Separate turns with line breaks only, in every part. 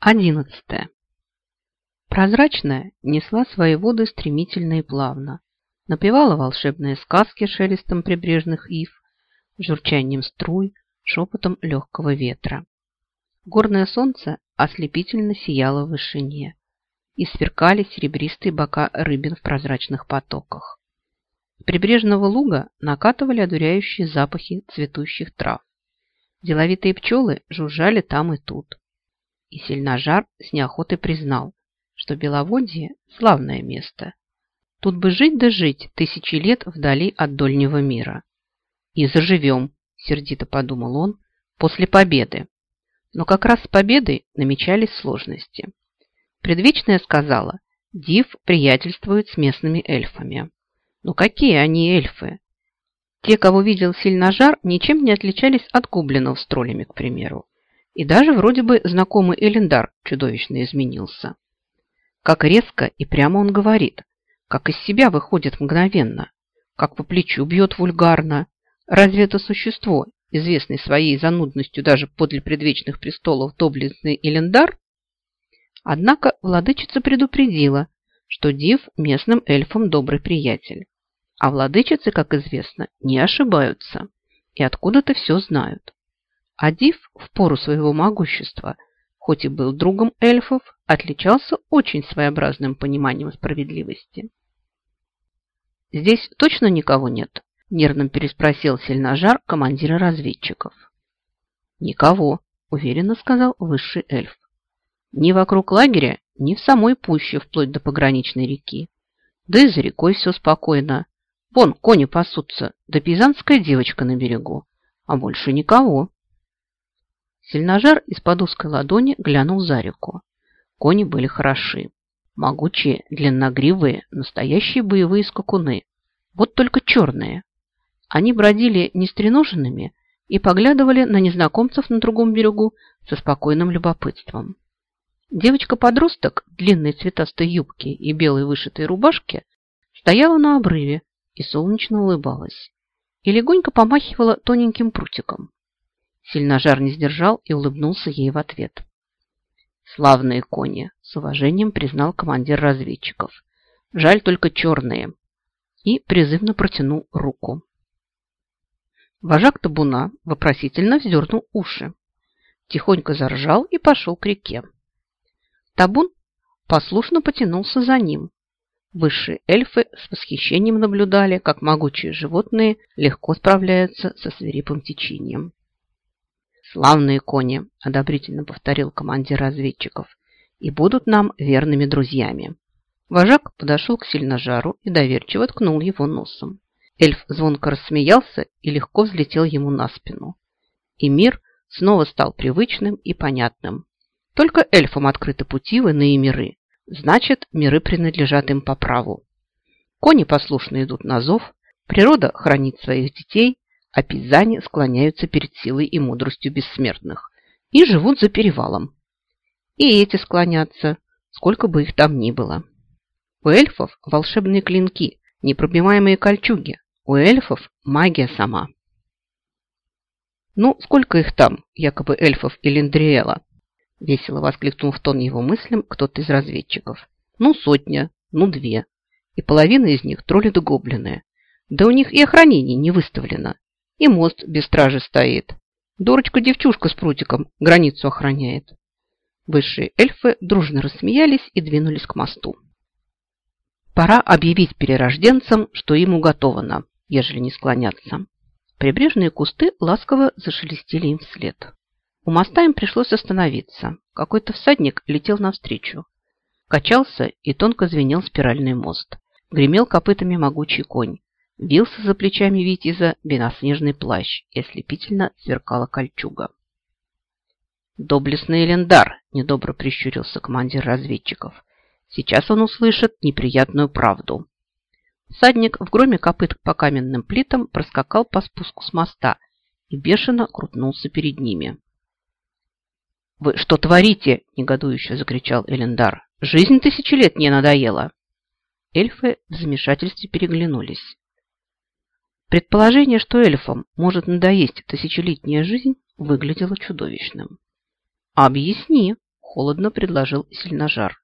Одиннадцатое. Прозрачная несла свои воды стремительно и плавно, напевала волшебные сказки шелестом прибрежных ив, журчанием струй, шепотом легкого ветра. Горное солнце ослепительно сияло в вышине, и сверкали серебристые бока рыбин в прозрачных потоках. С прибрежного луга накатывали одуряющие запахи цветущих трав. Деловитые пчелы жужжали там и тут. И сильножар с неохотой признал, что Беловодье – славное место. Тут бы жить да жить тысячи лет вдали от дольнего мира. И заживем, сердито подумал он, после победы. Но как раз с победой намечались сложности. Предвечная сказала, Див приятельствует с местными эльфами. Но какие они эльфы? Те, кого видел сильножар, ничем не отличались от гоблинов с троллями, к примеру. И даже вроде бы знакомый Элендар чудовищно изменился. Как резко и прямо он говорит, как из себя выходит мгновенно, как по плечу бьет вульгарно. Разве это существо, известный своей занудностью даже подле предвечных престолов доблестный Элендар? Однако владычица предупредила, что Див местным эльфам добрый приятель. А владычицы, как известно, не ошибаются и откуда-то все знают. А Див в пору своего могущества, хоть и был другом эльфов, отличался очень своеобразным пониманием справедливости. «Здесь точно никого нет?» – нервно переспросил сильножар командира разведчиков. «Никого», – уверенно сказал высший эльф. «Ни вокруг лагеря, ни в самой пуще, вплоть до пограничной реки. Да и за рекой все спокойно. Вон, кони пасутся, да пизанская девочка на берегу, а больше никого». Сильножар из-под узкой ладони глянул за реку. Кони были хороши. Могучие, длинногривые, настоящие боевые скакуны. Вот только черные. Они бродили нестреноженными и поглядывали на незнакомцев на другом берегу со спокойным любопытством. Девочка-подросток длинной цветастой юбке и белой вышитой рубашке стояла на обрыве и солнечно улыбалась. И легонько помахивала тоненьким прутиком. Сильножар не сдержал и улыбнулся ей в ответ. Славные кони, с уважением признал командир разведчиков. Жаль только черные. И призывно протянул руку. Вожак табуна вопросительно вздернул уши. Тихонько заржал и пошел к реке. Табун послушно потянулся за ним. Высшие эльфы с восхищением наблюдали, как могучие животные легко справляются со свирепым течением. «Славные кони!» – одобрительно повторил командир разведчиков. «И будут нам верными друзьями». Вожак подошел к сильножару и доверчиво ткнул его носом. Эльф звонко рассмеялся и легко взлетел ему на спину. И мир снова стал привычным и понятным. Только эльфам открыты пути в иные миры. Значит, миры принадлежат им по праву. Кони послушно идут на зов, природа хранит своих детей, а пизани склоняются перед силой и мудростью бессмертных и живут за перевалом. И эти склонятся, сколько бы их там ни было. У эльфов волшебные клинки, непробиваемые кольчуги. У эльфов магия сама. «Ну, сколько их там, якобы эльфов и Линдриэла?» Весело воскликнул в тон его мыслям кто-то из разведчиков. «Ну, сотня, ну, две. И половина из них тролли да гоблины. Да у них и охранение не выставлено. И мост без стражи стоит. Дурочка-девчушка с прутиком границу охраняет. Высшие эльфы дружно рассмеялись и двинулись к мосту. Пора объявить перерожденцам, что им уготовано, ежели не склонятся. Прибрежные кусты ласково зашелестели им вслед. У моста им пришлось остановиться. Какой-то всадник летел навстречу. Качался и тонко звенел спиральный мост. Гремел копытами могучий конь. Вился за плечами Витяза белоснежный плащ и ослепительно сверкала кольчуга. «Доблестный Элендар!» – недобро прищурился командир разведчиков. «Сейчас он услышит неприятную правду». Садник в громе копыт по каменным плитам проскакал по спуску с моста и бешено крутнулся перед ними. «Вы что творите?» – негодующе закричал Элендар. «Жизнь тысячи лет не надоела!» Эльфы в замешательстве переглянулись. Предположение, что эльфам может надоесть тысячелетняя жизнь, выглядело чудовищным. «Объясни», – Холодно предложил Сильножар.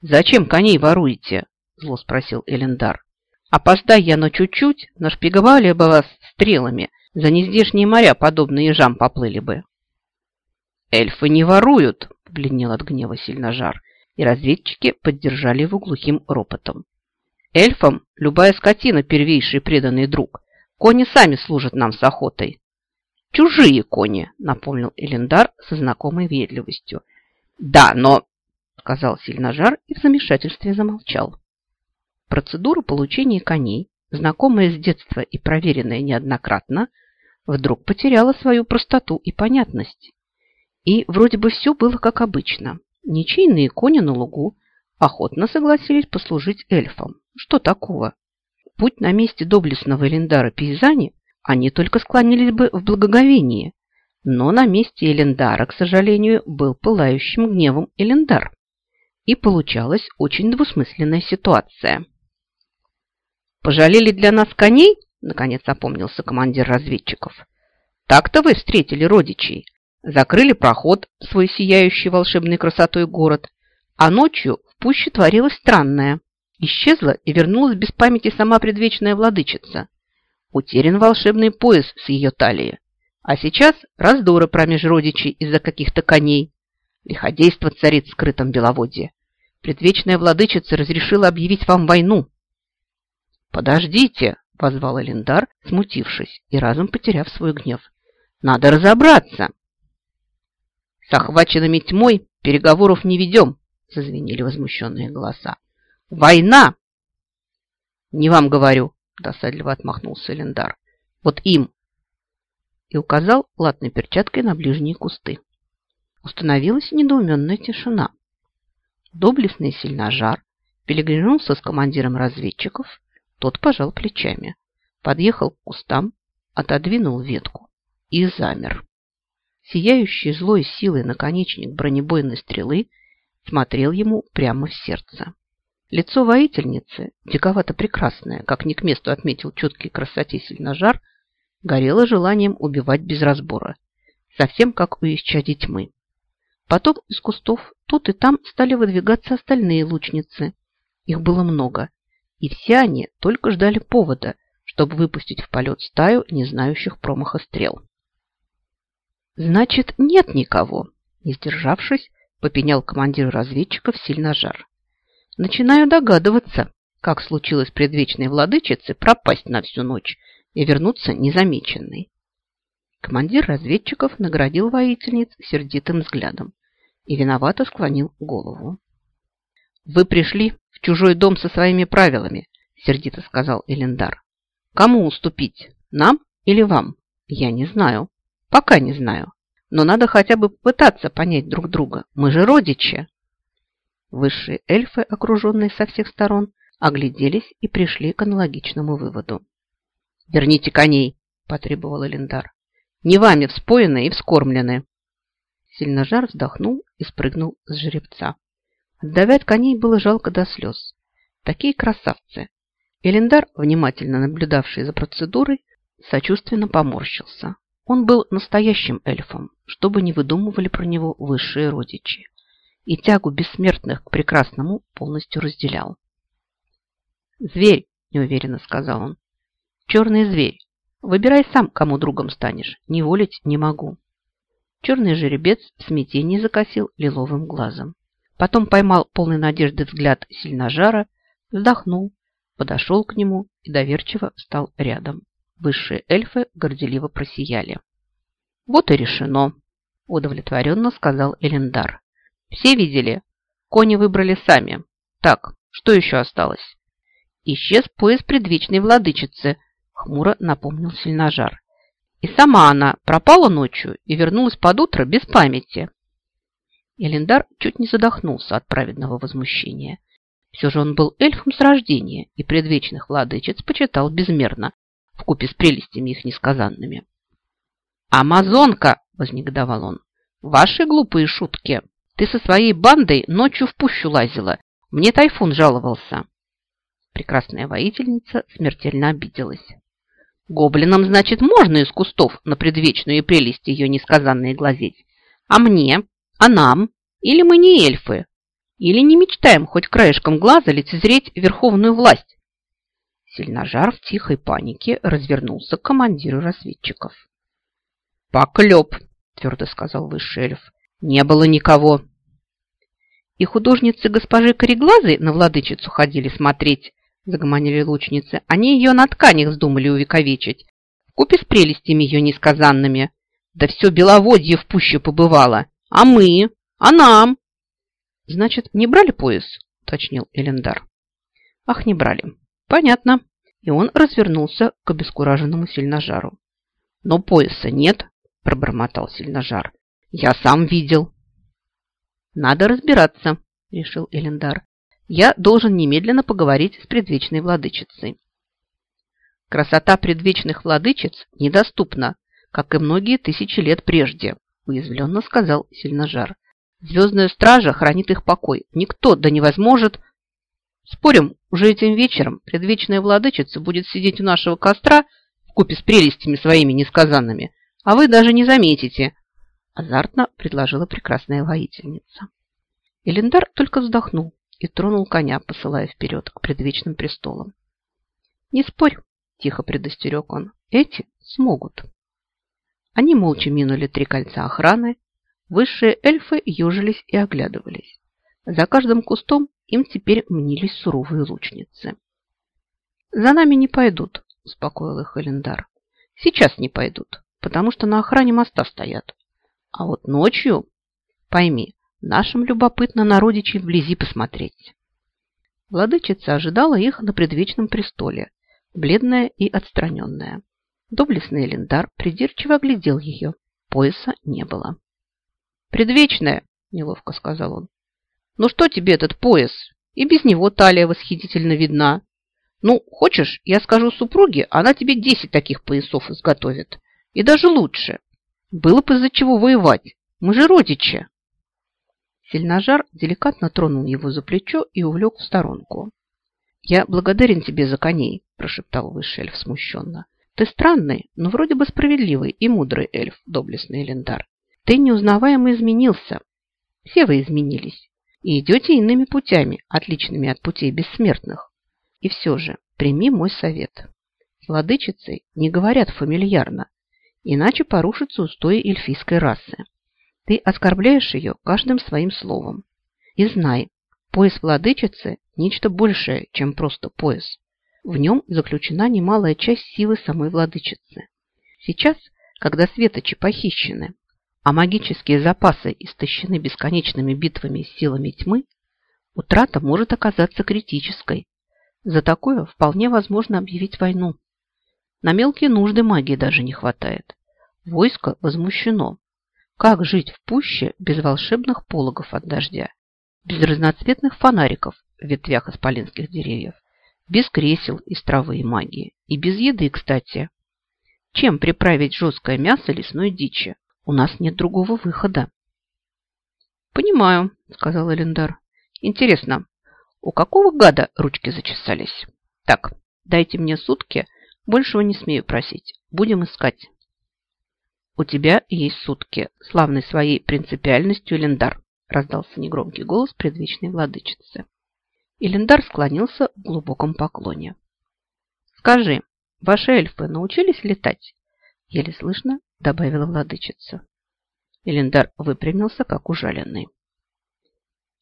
«Зачем коней воруете?» Зло спросил Элендар. «Опоздай я на чуть-чуть, нашпиговали бы вас стрелами, за нездешние моря подобные ежам поплыли бы». «Эльфы не воруют!» – побледнел от гнева Сильножар, и разведчики поддержали его глухим ропотом. «Эльфам любая скотина первейший преданный друг. Кони сами служат нам с охотой». «Чужие кони», – напомнил Элендар со знакомой ведливостью. «Да, но...» – сказал Сильножар и в замешательстве замолчал. Процедура получения коней, знакомая с детства и проверенная неоднократно, вдруг потеряла свою простоту и понятность. И вроде бы все было как обычно. Ничейные кони на лугу охотно согласились послужить эльфам. Что такого? Путь на месте доблестного Элендара Пейзани они только склонились бы в благоговении. Но на месте Элендара, к сожалению, был пылающим гневом Элендар. И получалась очень двусмысленная ситуация. «Пожалели для нас коней?» – наконец опомнился командир разведчиков. «Так-то вы встретили родичей, закрыли проход в свой сияющий волшебной красотой город, а ночью в пуще творилось странное. Исчезла и вернулась без памяти сама предвечная владычица. Утерян волшебный пояс с ее талии. А сейчас раздоры промеж родичей из-за каких-то коней. Лиходейство царит в скрытом беловодье. Предвечная владычица разрешила объявить вам войну. «Подождите!» – позвал Элендар, смутившись и разом потеряв свой гнев. «Надо разобраться!» «С охваченными тьмой переговоров не ведем!» – зазвенели возмущенные голоса. «Война!» «Не вам говорю!» – досадливо отмахнулся Элендар. «Вот им!» И указал латной перчаткой на ближние кусты. Установилась недоуменная тишина. Доблестный сильножар переглянулся с командиром разведчиков тот пожал плечами, подъехал к кустам, отодвинул ветку и замер. Сияющий злой силой наконечник бронебойной стрелы смотрел ему прямо в сердце. Лицо воительницы, диковато прекрасное, как не к месту отметил четкий красоте сильножар, горело желанием убивать без разбора, совсем как у исчадий тьмы. Потом из кустов тут и там стали выдвигаться остальные лучницы. Их было много, и все они только ждали повода, чтобы выпустить в полет стаю не знающих промаха стрел. «Значит, нет никого!» Не сдержавшись, попенял командир разведчиков сильно жар. «Начинаю догадываться, как случилось предвечной владычице пропасть на всю ночь и вернуться незамеченной». Командир разведчиков наградил воительниц сердитым взглядом и виновато склонил голову. «Вы пришли в чужой дом со своими правилами», – сердито сказал Элендар. «Кому уступить? Нам или вам? Я не знаю. Пока не знаю. Но надо хотя бы попытаться понять друг друга. Мы же родичи». Высшие эльфы, окруженные со всех сторон, огляделись и пришли к аналогичному выводу. «Верните коней!» – потребовал Элендар. «Не вами вспоены и вскормлены!» Сильножар вздохнул и спрыгнул с жеребца. Отдавать коней было жалко до слез. Такие красавцы. Элендар, внимательно наблюдавший за процедурой, сочувственно поморщился. Он был настоящим эльфом, чтобы не выдумывали про него высшие родичи. И тягу бессмертных к прекрасному полностью разделял. «Зверь», – неуверенно сказал он. «Черный зверь. Выбирай сам, кому другом станешь. Не волить не могу». Черный жеребец в смятении закосил лиловым глазом. Потом поймал полный надежды взгляд сильножара, вздохнул, подошел к нему и доверчиво встал рядом. Высшие эльфы горделиво просияли. «Вот и решено», – удовлетворенно сказал Элендар. «Все видели? Кони выбрали сами. Так, что еще осталось?» «Исчез пояс предвечной владычицы», – хмуро напомнил сильножар. «И сама она пропала ночью и вернулась под утро без памяти». Элендар чуть не задохнулся от праведного возмущения. Все же он был эльфом с рождения и предвечных владычиц почитал безмерно, вкупе с прелестями их несказанными. «Амазонка!» – вознегодовал он. «Ваши глупые шутки! Ты со своей бандой ночью в пущу лазила. Мне тайфун жаловался!» Прекрасная воительница смертельно обиделась. «Гоблинам, значит, можно из кустов на предвечную прелесть ее несказанные глазеть. А мне? А нам? Или мы не эльфы? Или не мечтаем хоть краешком глаза лицезреть верховную власть? Сильножар в тихой панике развернулся к командиру разведчиков. «Поклеп!» – твердо сказал высший эльф. «Не было никого!» «И художницы госпожи Кореглазой на владычицу ходили смотреть», – загомонили лучницы. «Они ее на тканях вздумали увековечить, купе с прелестями ее несказанными. Да все беловодье в пуще побывало. А мы? А нам?» «Значит, не брали пояс?» – уточнил Элендар. «Ах, не брали. Понятно. И он развернулся к обескураженному сильножару. Но пояса нет, пробормотал сильножар. Я сам видел. Надо разбираться, решил Элендар. Я должен немедленно поговорить с предвечной владычицей. Красота предвечных владычиц недоступна, как и многие тысячи лет прежде, уязвленно сказал Сильножар. Звездная стража хранит их покой. Никто да не возможет Спорим, уже этим вечером предвечная владычица будет сидеть у нашего костра в купе с прелестями своими несказанными, а вы даже не заметите, азартно предложила прекрасная воительница. Элендар только вздохнул и тронул коня, посылая вперед к предвечным престолам. «Не спорь», – тихо предостерег он, – «эти смогут». Они молча минули три кольца охраны, высшие эльфы южились и оглядывались. За каждым кустом им теперь мнились суровые лучницы. «За нами не пойдут», – успокоил их Элендар. «Сейчас не пойдут, потому что на охране моста стоят. А вот ночью, пойми, нашим любопытно на вблизи посмотреть». Владычица ожидала их на предвечном престоле, бледная и отстраненная. Доблестный Элендар придирчиво оглядел ее. Пояса не было. «Предвечная!» – неловко сказал он. Ну что тебе этот пояс? И без него талия восхитительно видна. Ну, хочешь, я скажу супруге, она тебе десять таких поясов изготовит. И даже лучше. Было бы из-за чего воевать. Мы же родичи. Сильножар деликатно тронул его за плечо и увлек в сторонку. «Я благодарен тебе за коней», – прошептал высший эльф смущенно. «Ты странный, но вроде бы справедливый и мудрый эльф, доблестный Элендар. Ты неузнаваемо изменился. Все вы изменились и идете иными путями, отличными от путей бессмертных. И все же прими мой совет. С владычицей не говорят фамильярно, иначе порушатся устои эльфийской расы. Ты оскорбляешь ее каждым своим словом. И знай, пояс владычицы – нечто большее, чем просто пояс. В нем заключена немалая часть силы самой владычицы. Сейчас, когда светочи похищены, а магические запасы истощены бесконечными битвами с силами тьмы, утрата может оказаться критической. За такое вполне возможно объявить войну. На мелкие нужды магии даже не хватает. Войско возмущено. Как жить в пуще без волшебных пологов от дождя, без разноцветных фонариков в ветвях исполинских деревьев, без кресел из травы и магии, и без еды, кстати? Чем приправить жесткое мясо лесной дичи? У нас нет другого выхода. Понимаю, сказал Элендар. Интересно, у какого гада ручки зачесались? Так, дайте мне сутки, большего не смею просить. Будем искать. У тебя есть сутки, славный своей принципиальностью Элендар, раздался негромкий голос предвечной владычицы. Элендар склонился в глубоком поклоне. Скажи, ваши эльфы научились летать? Еле слышно добавила владычица. Элендар выпрямился, как ужаленный.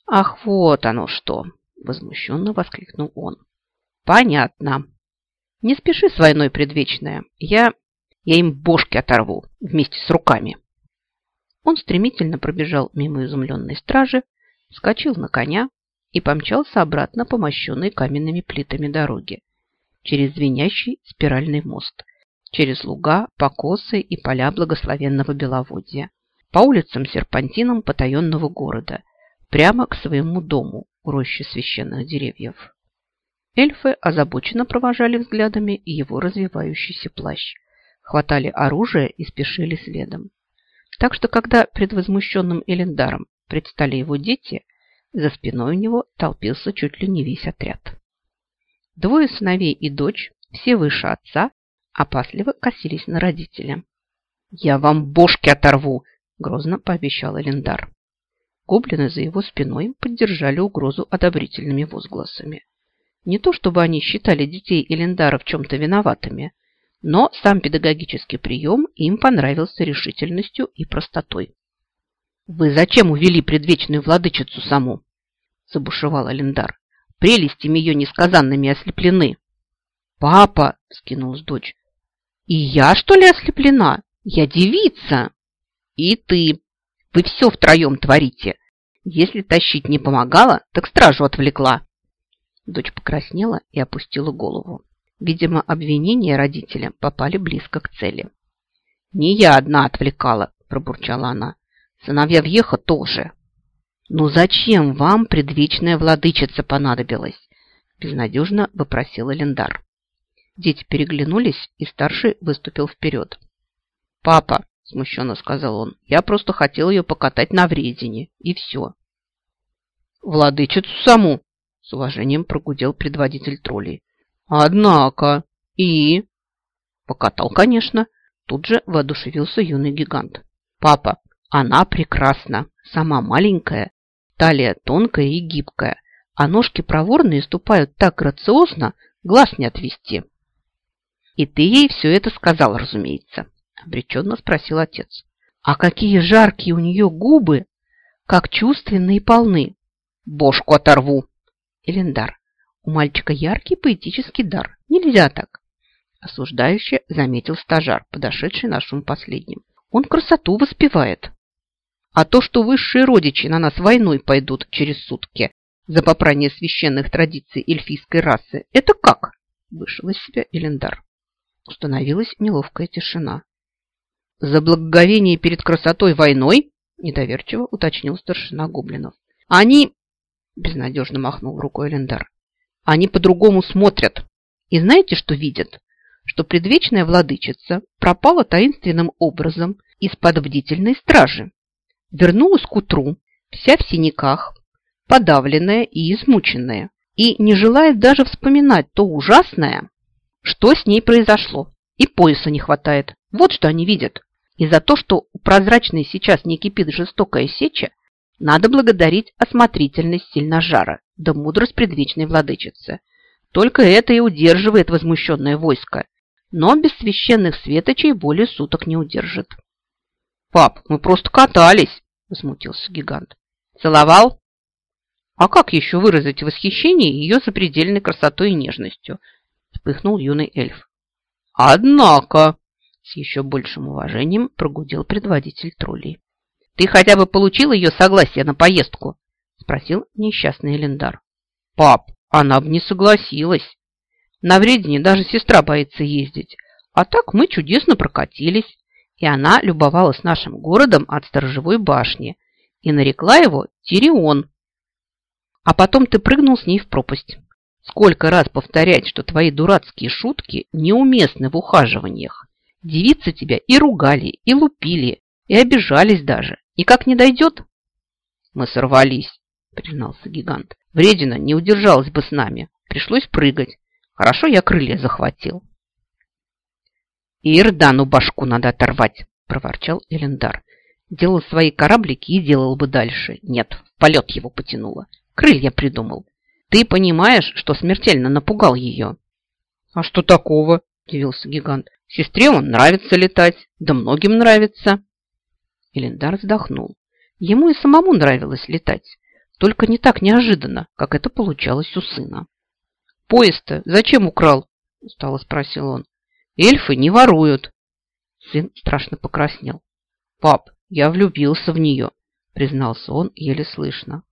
«Ах, вот оно что!» – возмущенно воскликнул он. «Понятно. Не спеши с войной, предвечная. Я... я им бошки оторву вместе с руками». Он стремительно пробежал мимо изумленной стражи, вскочил на коня и помчался обратно по мощенной каменными плитами дороги через звенящий спиральный мост – через луга, покосы и поля благословенного Беловодья, по улицам-серпантинам потаенного города, прямо к своему дому у рощи священных деревьев. Эльфы озабоченно провожали взглядами его развивающийся плащ, хватали оружие и спешили следом. Так что, когда пред возмущенным Элендаром предстали его дети, за спиной у него толпился чуть ли не весь отряд. Двое сыновей и дочь, все выше отца, опасливо косились на родителя. «Я вам бошки оторву!» – грозно пообещал Элендар. Гоблины за его спиной поддержали угрозу одобрительными возгласами. Не то чтобы они считали детей Элендара в чем-то виноватыми, но сам педагогический прием им понравился решительностью и простотой. «Вы зачем увели предвечную владычицу саму?» – забушевал Элендар. «Прелестями ее несказанными ослеплены». «Папа!» – скинулась дочь. «И я, что ли, ослеплена? Я девица!» «И ты! Вы все втроем творите! Если тащить не помогала, так стражу отвлекла!» Дочь покраснела и опустила голову. Видимо, обвинения родителям попали близко к цели. «Не я одна отвлекала», – пробурчала она. «Сыновья въеха тоже». «Ну зачем вам предвечная владычица понадобилась?» – безнадежно вопросила Лендар. Дети переглянулись, и старший выступил вперед. «Папа», – смущенно сказал он, – «я просто хотел ее покатать на вредине, и все». «Владычицу саму», – с уважением прогудел предводитель троллей. Однако. И? Покатал, конечно. Тут же воодушевился юный гигант. Папа, она прекрасна. Сама маленькая, талия тонкая и гибкая, а ножки проворные ступают так грациозно, глаз не отвести. И ты ей все это сказал, разумеется, обреченно спросил отец. А какие жаркие у нее губы, как чувственные и полны. Бошку оторву. Элендар, у мальчика яркий поэтический дар. Нельзя так. Осуждающе заметил стажар, подошедший на шум последним. Он красоту воспевает. А то, что высшие родичи на нас войной пойдут через сутки за попрание священных традиций эльфийской расы, это как? Вышел из себя Элендар. Установилась неловкая тишина. За благоговение перед красотой войной? Недоверчиво уточнил старшина гоблинов. Они... Безнадежно махнул рукой Элендар. Они по-другому смотрят. И знаете, что видят? Что предвечная владычица пропала таинственным образом из-под бдительной стражи. Вернулась к утру, вся в синяках, подавленная и измученная, и не желает даже вспоминать то ужасное, что с ней произошло. И пояса не хватает. Вот что они видят. И за то, что у прозрачной сейчас не кипит жестокая сеча, надо благодарить осмотрительность сильножара да мудрость предвечной владычицы. Только это и удерживает возмущенное войско, но без священных светочей более суток не удержит. «Пап, мы просто катались!» – возмутился гигант. «Целовал?» «А как еще выразить восхищение ее запредельной красотой и нежностью?» – вспыхнул юный эльф. «Однако!» – с еще большим уважением прогудел предводитель троллей. «Ты хотя бы получил ее согласие на поездку?» Спросил несчастный Элендар. Пап, она бы не согласилась. На вредине даже сестра боится ездить. А так мы чудесно прокатились. И она любовалась нашим городом от сторожевой башни и нарекла его Тирион. А потом ты прыгнул с ней в пропасть. Сколько раз повторять, что твои дурацкие шутки неуместны в ухаживаниях. Девицы тебя и ругали, и лупили, и обижались даже. И как не дойдет? Мы сорвались признался гигант. Вредина не удержалась бы с нами. Пришлось прыгать. Хорошо я крылья захватил. И Ирдану башку надо оторвать, проворчал Элендар. Делал свои кораблики и делал бы дальше. Нет, полет его потянуло. Крылья придумал. Ты понимаешь, что смертельно напугал ее? А что такого? Удивился гигант. Сестре он нравится летать, да многим нравится. Элендар вздохнул. Ему и самому нравилось летать. Только не так неожиданно, как это получалось у сына. «Поезд-то зачем украл?» – устало спросил он. «Эльфы не воруют». Сын страшно покраснел. «Пап, я влюбился в нее», – признался он еле слышно.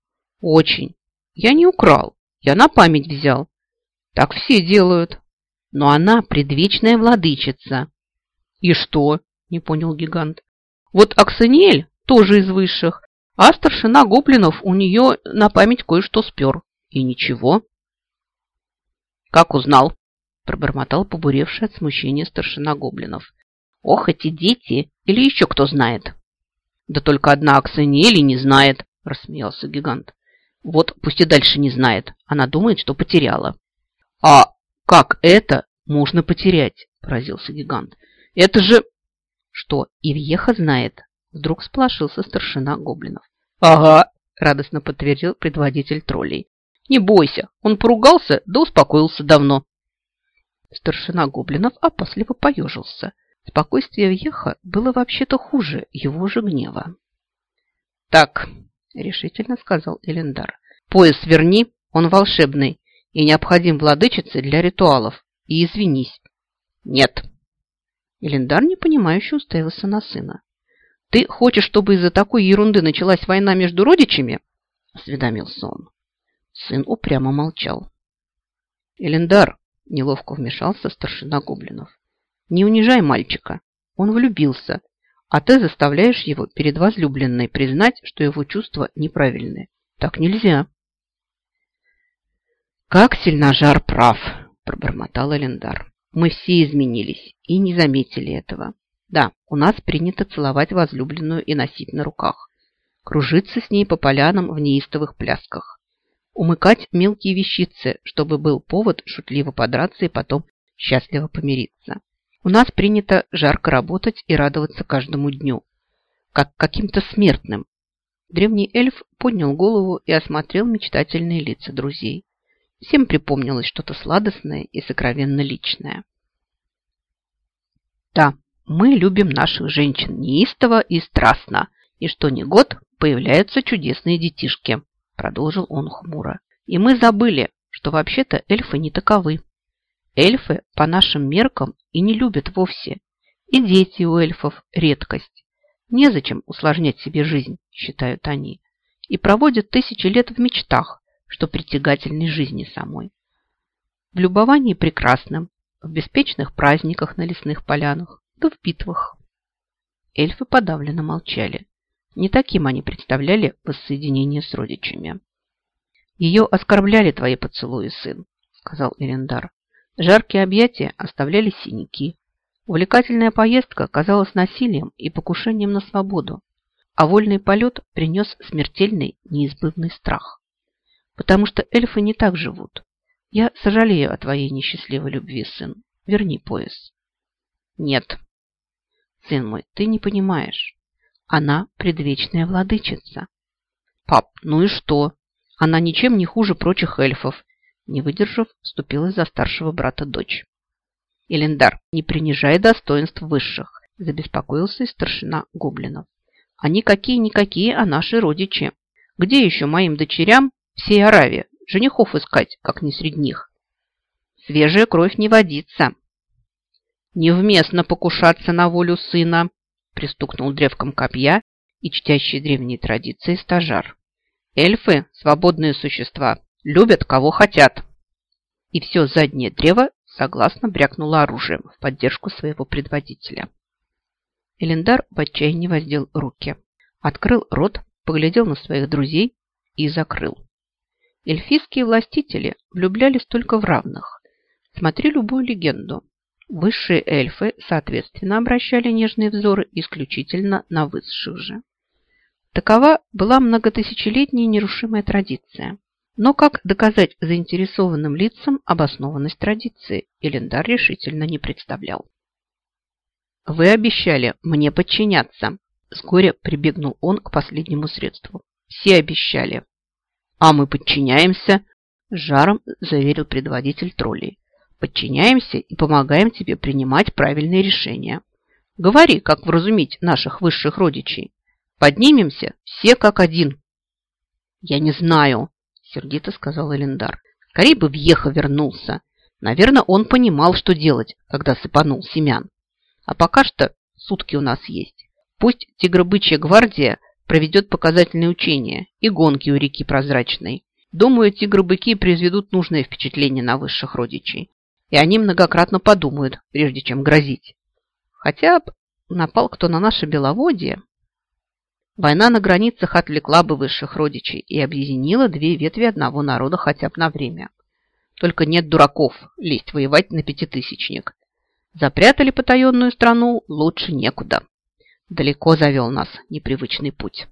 «Очень. Я не украл. Я на память взял. Так все делают. Но она предвечная владычица». «И что?» – не понял гигант. «Вот Аксаниэль тоже из высших, а старшина гоблинов у нее на память кое-что спер. И ничего. Как узнал? Пробормотал побуревший от смущения старшина гоблинов. Ох, эти дети! Или еще кто знает? Да только одна Аксаниэли не знает, рассмеялся гигант. Вот пусть и дальше не знает. Она думает, что потеряла. А как это можно потерять? Поразился гигант. Это же... Что, Ивьеха знает? Вдруг сплошился старшина гоблинов. «Ага!» радостно подтвердил предводитель троллей. Не бойся, он поругался, да успокоился давно. Старшина гоблинов опасливо поежился. Спокойствие Вьеха было вообще-то хуже его же гнева. «Так», — решительно сказал Элендар, — «пояс верни, он волшебный и необходим владычице для ритуалов. И извинись». «Нет». Элендар непонимающе уставился на сына. «Ты хочешь, чтобы из-за такой ерунды началась война между родичами?» – осведомился он. Сын упрямо молчал. «Элендар!» – неловко вмешался старшина гоблинов. «Не унижай мальчика. Он влюбился, а ты заставляешь его перед возлюбленной признать, что его чувства неправильные. Так нельзя». «Как сильножар прав!» – пробормотал Элендар. «Мы все изменились и не заметили этого. Да, у нас принято целовать возлюбленную и носить на руках, кружиться с ней по полянам в неистовых плясках, умыкать мелкие вещицы, чтобы был повод шутливо подраться и потом счастливо помириться. У нас принято жарко работать и радоваться каждому дню, как каким-то смертным. Древний эльф поднял голову и осмотрел мечтательные лица друзей. Всем припомнилось что-то сладостное и сокровенно личное. Да, мы любим наших женщин неистово и страстно, и что ни год появляются чудесные детишки, продолжил он хмуро. И мы забыли, что вообще-то эльфы не таковы. Эльфы по нашим меркам и не любят вовсе. И дети у эльфов редкость. Незачем усложнять себе жизнь, считают они, и проводят тысячи лет в мечтах, что притягательной жизни самой. В любовании прекрасным, в беспечных праздниках на лесных полянах, да в битвах. Эльфы подавленно молчали. Не таким они представляли воссоединение с родичами. «Ее оскорбляли твои поцелуи, сын», — сказал Эрендар. Жаркие объятия оставляли синяки. Увлекательная поездка казалась насилием и покушением на свободу, а вольный полет принес смертельный неизбывный страх. Потому что эльфы не так живут. Я сожалею о твоей несчастливой любви, сын. Верни пояс. Нет, сын мой, ты не понимаешь. Она предвечная владычица. Пап, ну и что? Она ничем не хуже прочих эльфов. Не выдержав, вступилась за старшего брата дочь. Элендар, не принижай достоинств высших, забеспокоился и старшина гоблинов. Они какие-никакие, а наши родичи. Где еще моим дочерям всей Аравии женихов искать, как не среди них? Свежая кровь не водится. Невместно покушаться на волю сына, пристукнул древком копья и чтящий древние традиции стажар. Эльфы – свободные существа, любят кого хотят. И все заднее древо согласно брякнуло оружием в поддержку своего предводителя. Элендар в отчаянии воздел руки, открыл рот, поглядел на своих друзей и закрыл. Эльфийские властители влюблялись только в равных. Смотри любую легенду. Высшие эльфы, соответственно, обращали нежные взоры исключительно на высших же. Такова была многотысячелетняя нерушимая традиция. Но как доказать заинтересованным лицам обоснованность традиции, Элендар решительно не представлял. «Вы обещали мне подчиняться», – вскоре прибегнул он к последнему средству. «Все обещали». «А мы подчиняемся», – жаром заверил предводитель троллей. Подчиняемся и помогаем тебе принимать правильные решения. Говори, как вразумить наших высших родичей. Поднимемся все как один. Я не знаю, сердито сказал Элендар. Скорее бы Вьеха вернулся. Наверное, он понимал, что делать, когда сыпанул семян. А пока что сутки у нас есть. Пусть тигробычья гвардия проведет показательные учения и гонки у реки Прозрачной. Думаю, тигробыки произведут нужное впечатление на высших родичей и они многократно подумают, прежде чем грозить. Хотя напал кто на наше беловодье. Война на границах отвлекла бы высших родичей и объединила две ветви одного народа хотя бы на время. Только нет дураков лезть воевать на пятитысячник. Запрятали потаенную страну лучше некуда. Далеко завел нас непривычный путь.